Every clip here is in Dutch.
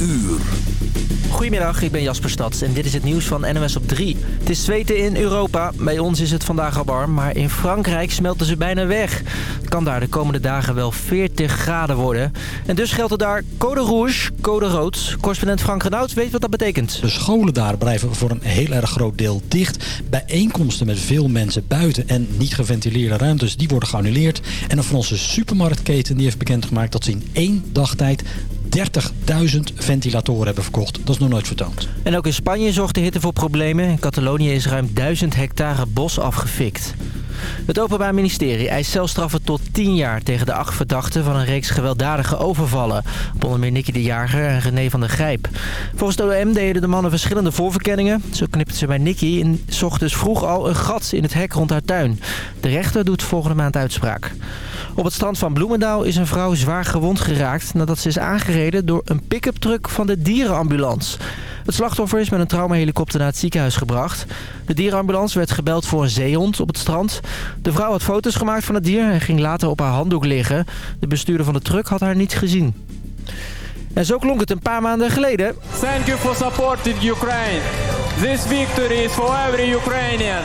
uur. Goedemiddag, ik ben Jasper Stads en dit is het nieuws van NOS op 3. Het is zweten in Europa. Bij ons is het vandaag al warm, maar in Frankrijk smelten ze bijna weg. Het kan daar de komende dagen wel 40 graden worden. En dus geldt er daar code rouge, code rood. Correspondent Frank Renaud weet wat dat betekent. De scholen daar blijven voor een heel erg groot deel dicht. Bijeenkomsten met veel mensen buiten en niet geventileerde ruimtes, die worden geannuleerd. En dan van onze supermarktketen, die heeft bekendgemaakt dat ze in één dag tijd 30.000 ventilatoren hebben verkocht. Dat is nog nooit vertoond. En ook in Spanje zorgt de hitte voor problemen. In Catalonië is ruim 1000 hectare bos afgefikt. Het Openbaar Ministerie eist celstraffen tot 10 jaar tegen de acht verdachten van een reeks gewelddadige overvallen. Op onder meer Nicky de Jager en René van der Grijp. Volgens de OM deden de mannen verschillende voorverkenningen. Zo knipten ze bij Nicky en zocht dus vroeg al een gat in het hek rond haar tuin. De rechter doet volgende maand uitspraak. Op het strand van Bloemendaal is een vrouw zwaar gewond geraakt nadat ze is aangereden door een pick-up truck van de dierenambulance. Het slachtoffer is met een traumahelikopter naar het ziekenhuis gebracht. De dierenambulance werd gebeld voor een zeehond op het strand. De vrouw had foto's gemaakt van het dier en ging later op haar handdoek liggen. De bestuurder van de truck had haar niet gezien. En zo klonk het een paar maanden geleden. Thank you for supporting Ukraine. This victory is for every Ukrainian.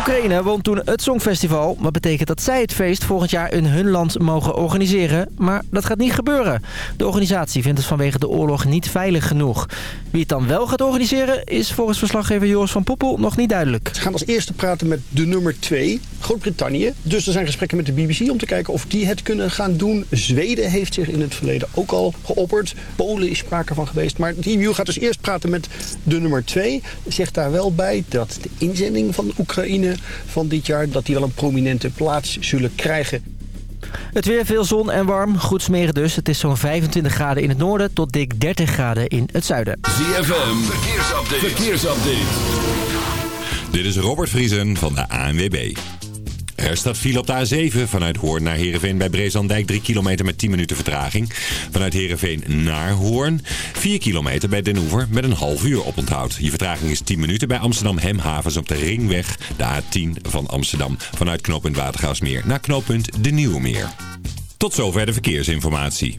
Oekraïne won toen het Songfestival. Wat betekent dat zij het feest volgend jaar in hun land mogen organiseren. Maar dat gaat niet gebeuren. De organisatie vindt het vanwege de oorlog niet veilig genoeg. Wie het dan wel gaat organiseren is volgens verslaggever Joris van Poppel nog niet duidelijk. Ze gaan als eerste praten met de nummer 2, Groot-Brittannië. Dus er zijn gesprekken met de BBC om te kijken of die het kunnen gaan doen. Zweden heeft zich in het verleden ook al geopperd. Polen is sprake van geweest. Maar de EU gaat dus eerst praten met de nummer 2. Zegt daar wel bij dat de inzending van Oekraïne van dit jaar... dat die wel een prominente plaats zullen krijgen. Het weer veel zon en warm. Goed smeren dus. Het is zo'n 25 graden in het noorden tot dik 30 graden in het zuiden. ZFM, verkeersupdate. verkeersupdate. Dit is Robert Vriesen van de ANWB. Er staat file op de A7 vanuit Hoorn naar Heerenveen bij Brezandijk. 3 kilometer met 10 minuten vertraging. Vanuit Heerenveen naar Hoorn. 4 kilometer bij Den Oever met een half uur oponthoud. Je vertraging is 10 minuten bij Amsterdam Hemhavens op de Ringweg. De A10 van Amsterdam. Vanuit knooppunt Watergaasmeer naar knooppunt De Nieuwe Meer. Tot zover de verkeersinformatie.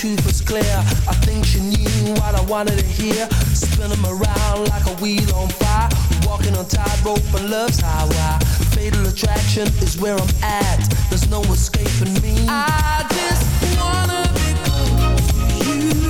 Truth was clear. I think she knew what I wanted to hear, spinning around like a wheel on fire, walking on tightrope and love's highway. Fatal attraction is where I'm at. There's no escaping me. I just wanna be close to you.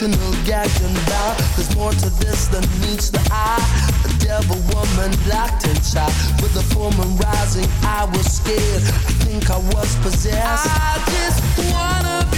emotional, gagged and. There's more to this than meets the eye. A devil woman locked inside. With the full moon rising, I was scared. I think I was possessed. I just wanna be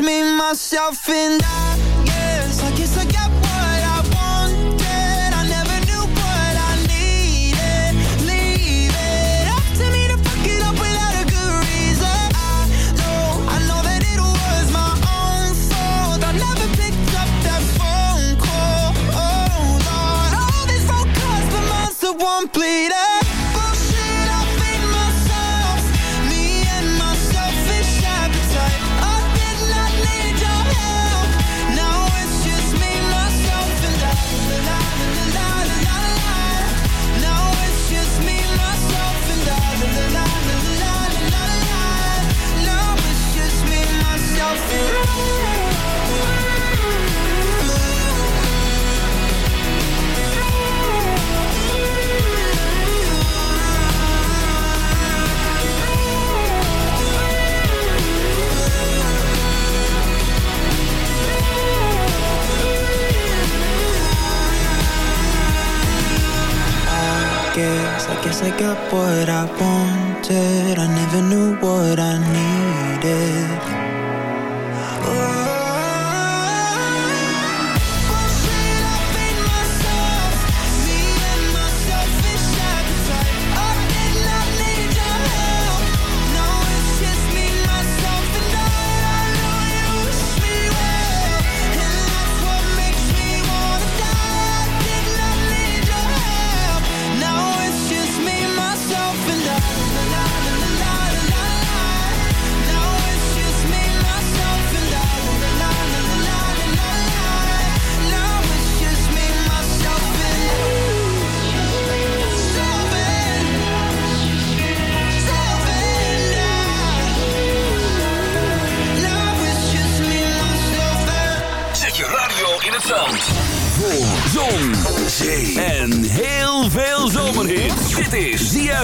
me, myself and I Guess I got what I wanted. I never knew what I needed.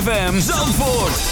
ZFM Zandvoort.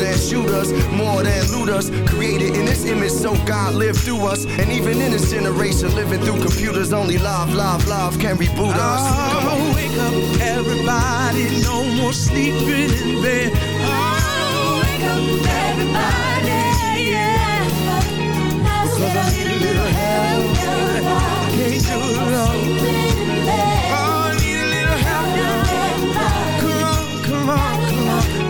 than shooters, more than looters. Created in this image so God lived through us. And even in this generation, living through computers, only love, love, love can reboot us. Come on. Oh, wake up, everybody. No more sleeping in bed. Oh, wake up, everybody. Yeah. Cause I need a little help. Can't do it alone. Oh, I need a little help. Come on, come on, come on.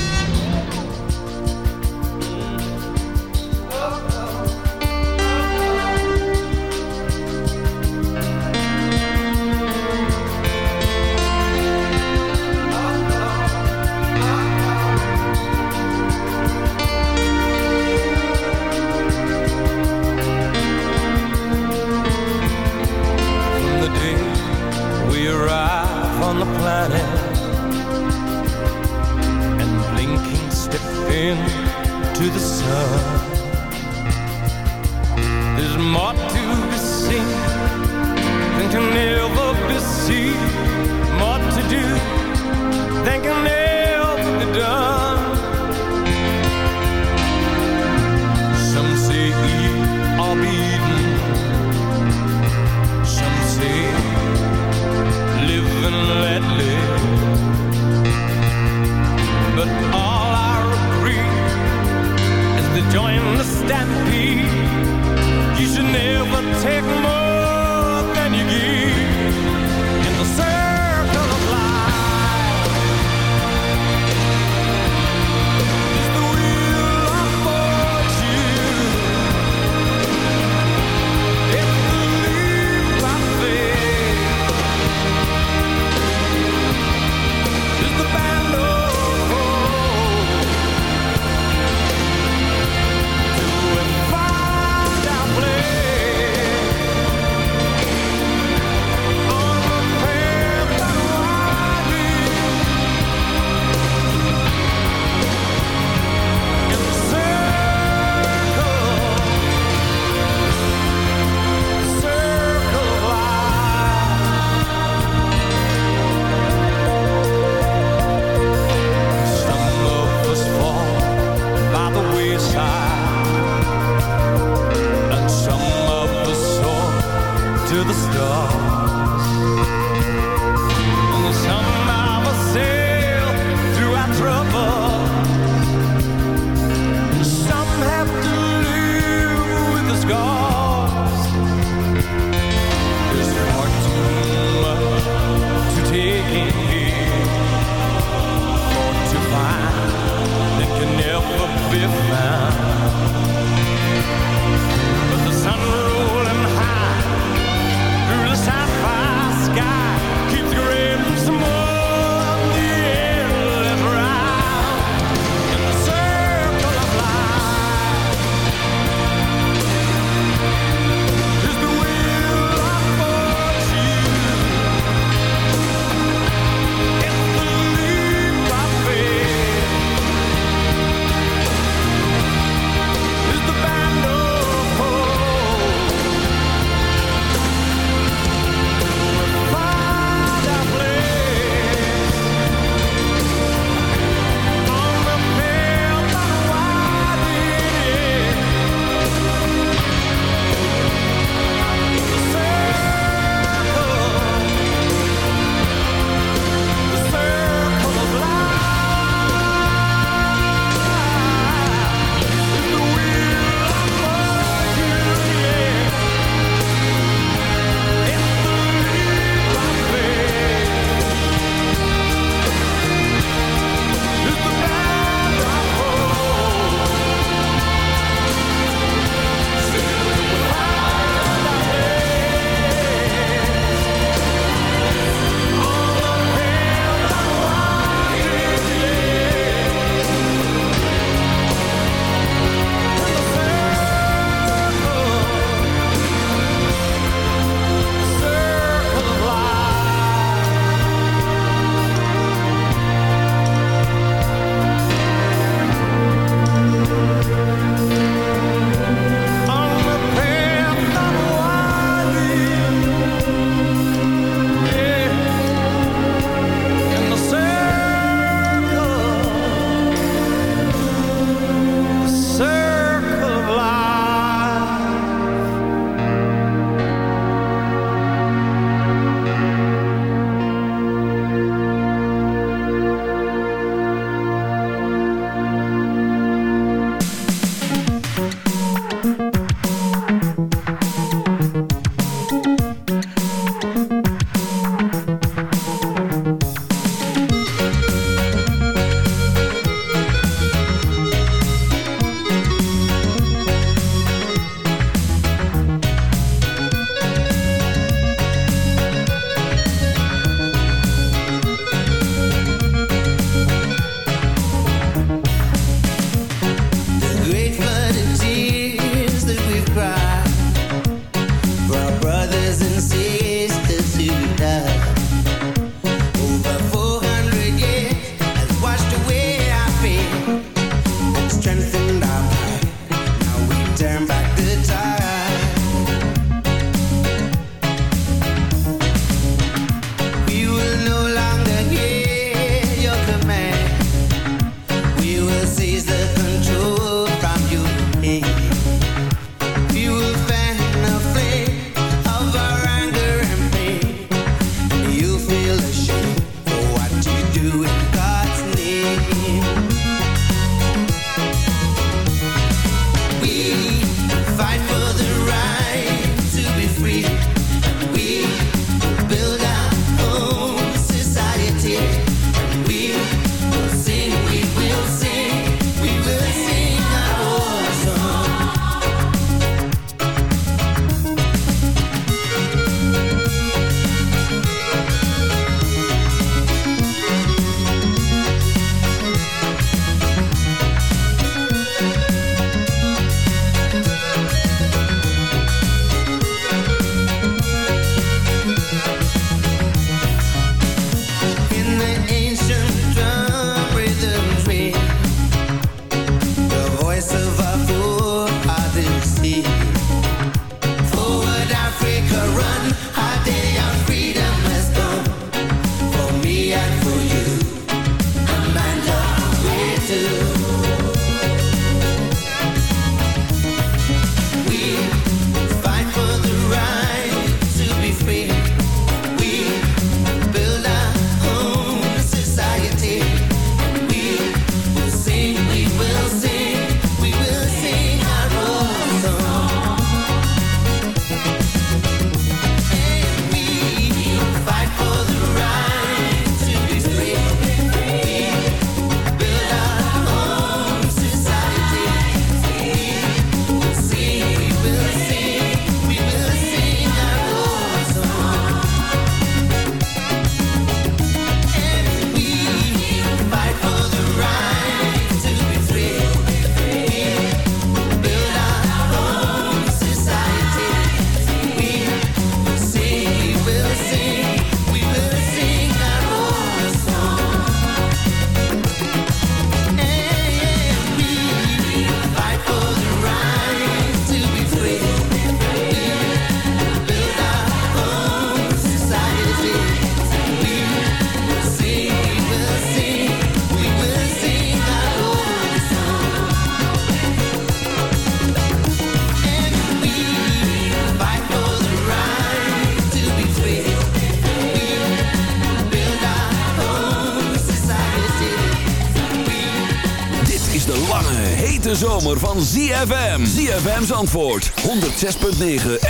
Hete zomer van ZFM. ZFM's antwoord 106.9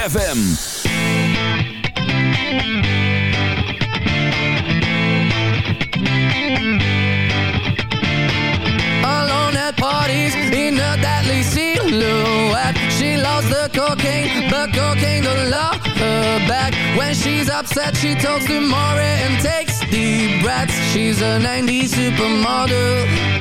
FM. Alone at parties in a deadly silhouette. She loves the cocaine, but cocaine don't love her back. When she's upset, she talks to Maury and takes deep breaths. She's a 90s supermodel.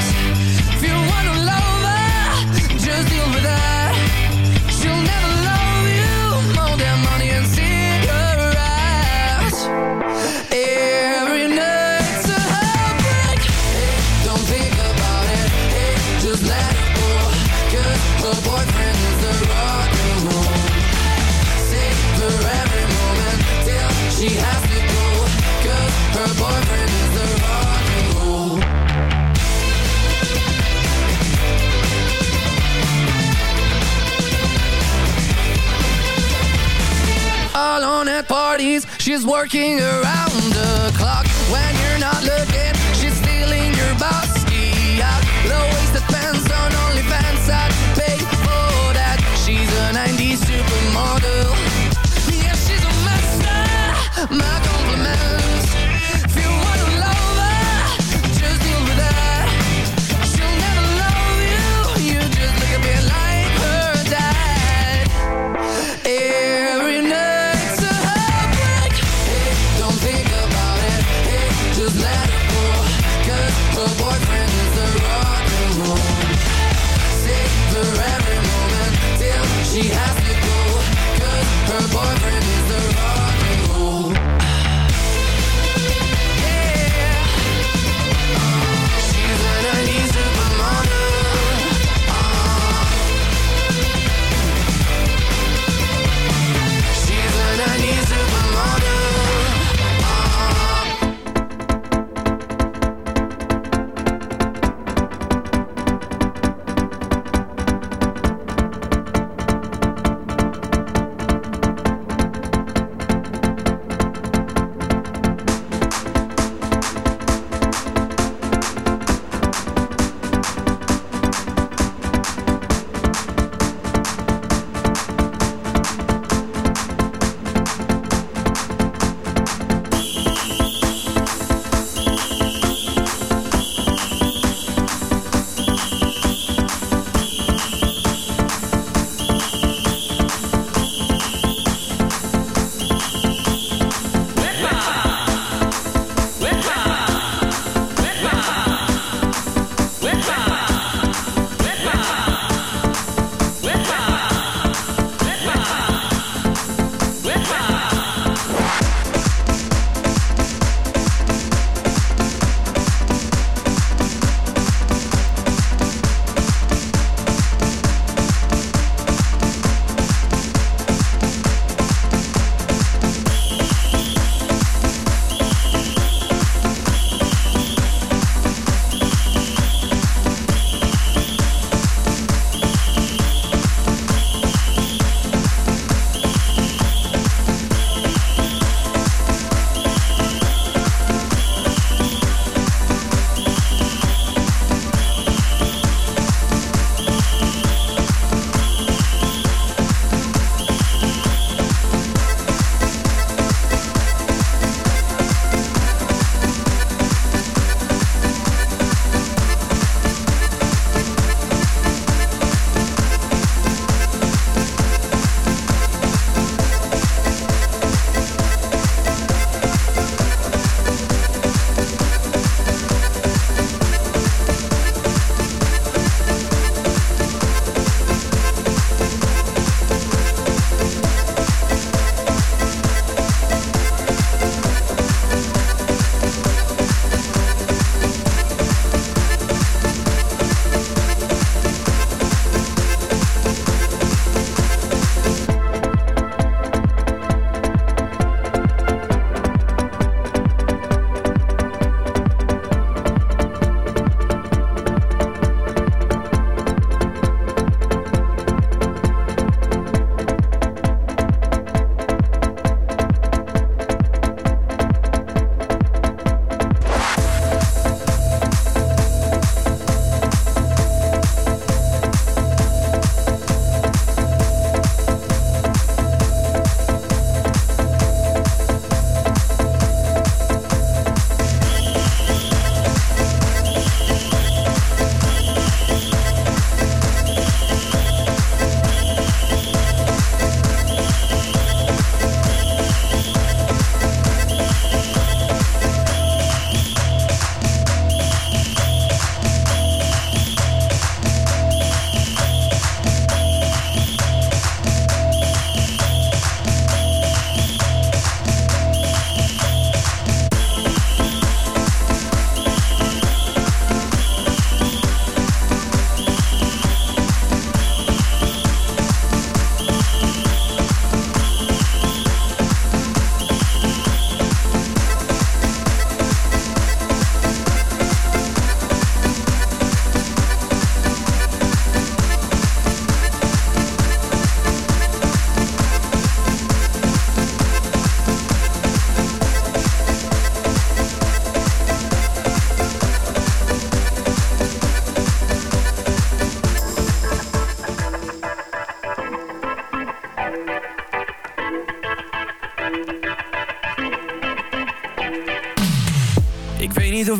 Parties, she's working around the clock.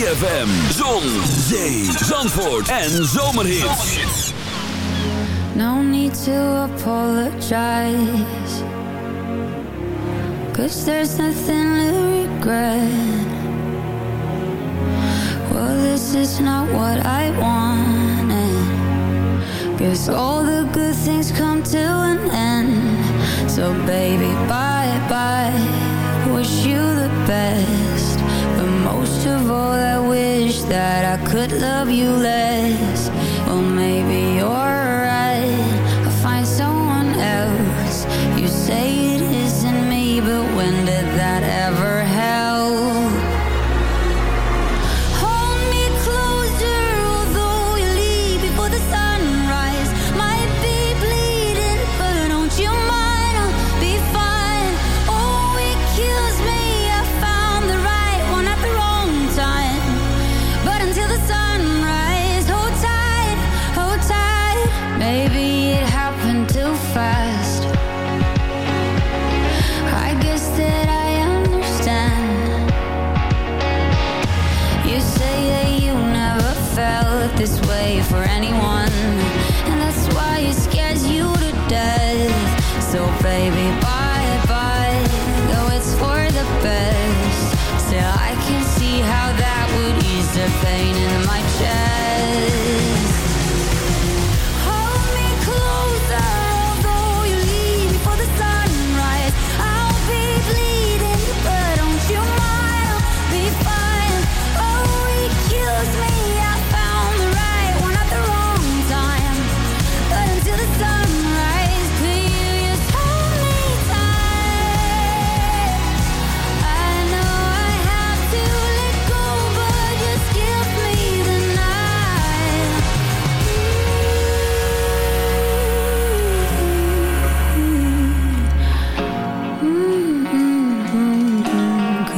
ZFM, Zon, Zee, Zandvoort en Zomerhits. No need to apologize. Cause there's nothing to regret. Well, this is not what I wanted. Guess all the good things come to an end. So baby, bye-bye. Wish you the best. Most of all, I wish that I could love you less. Well, maybe you're right. I'll find someone else. You say it isn't me, but when did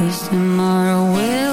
Cause tomorrow will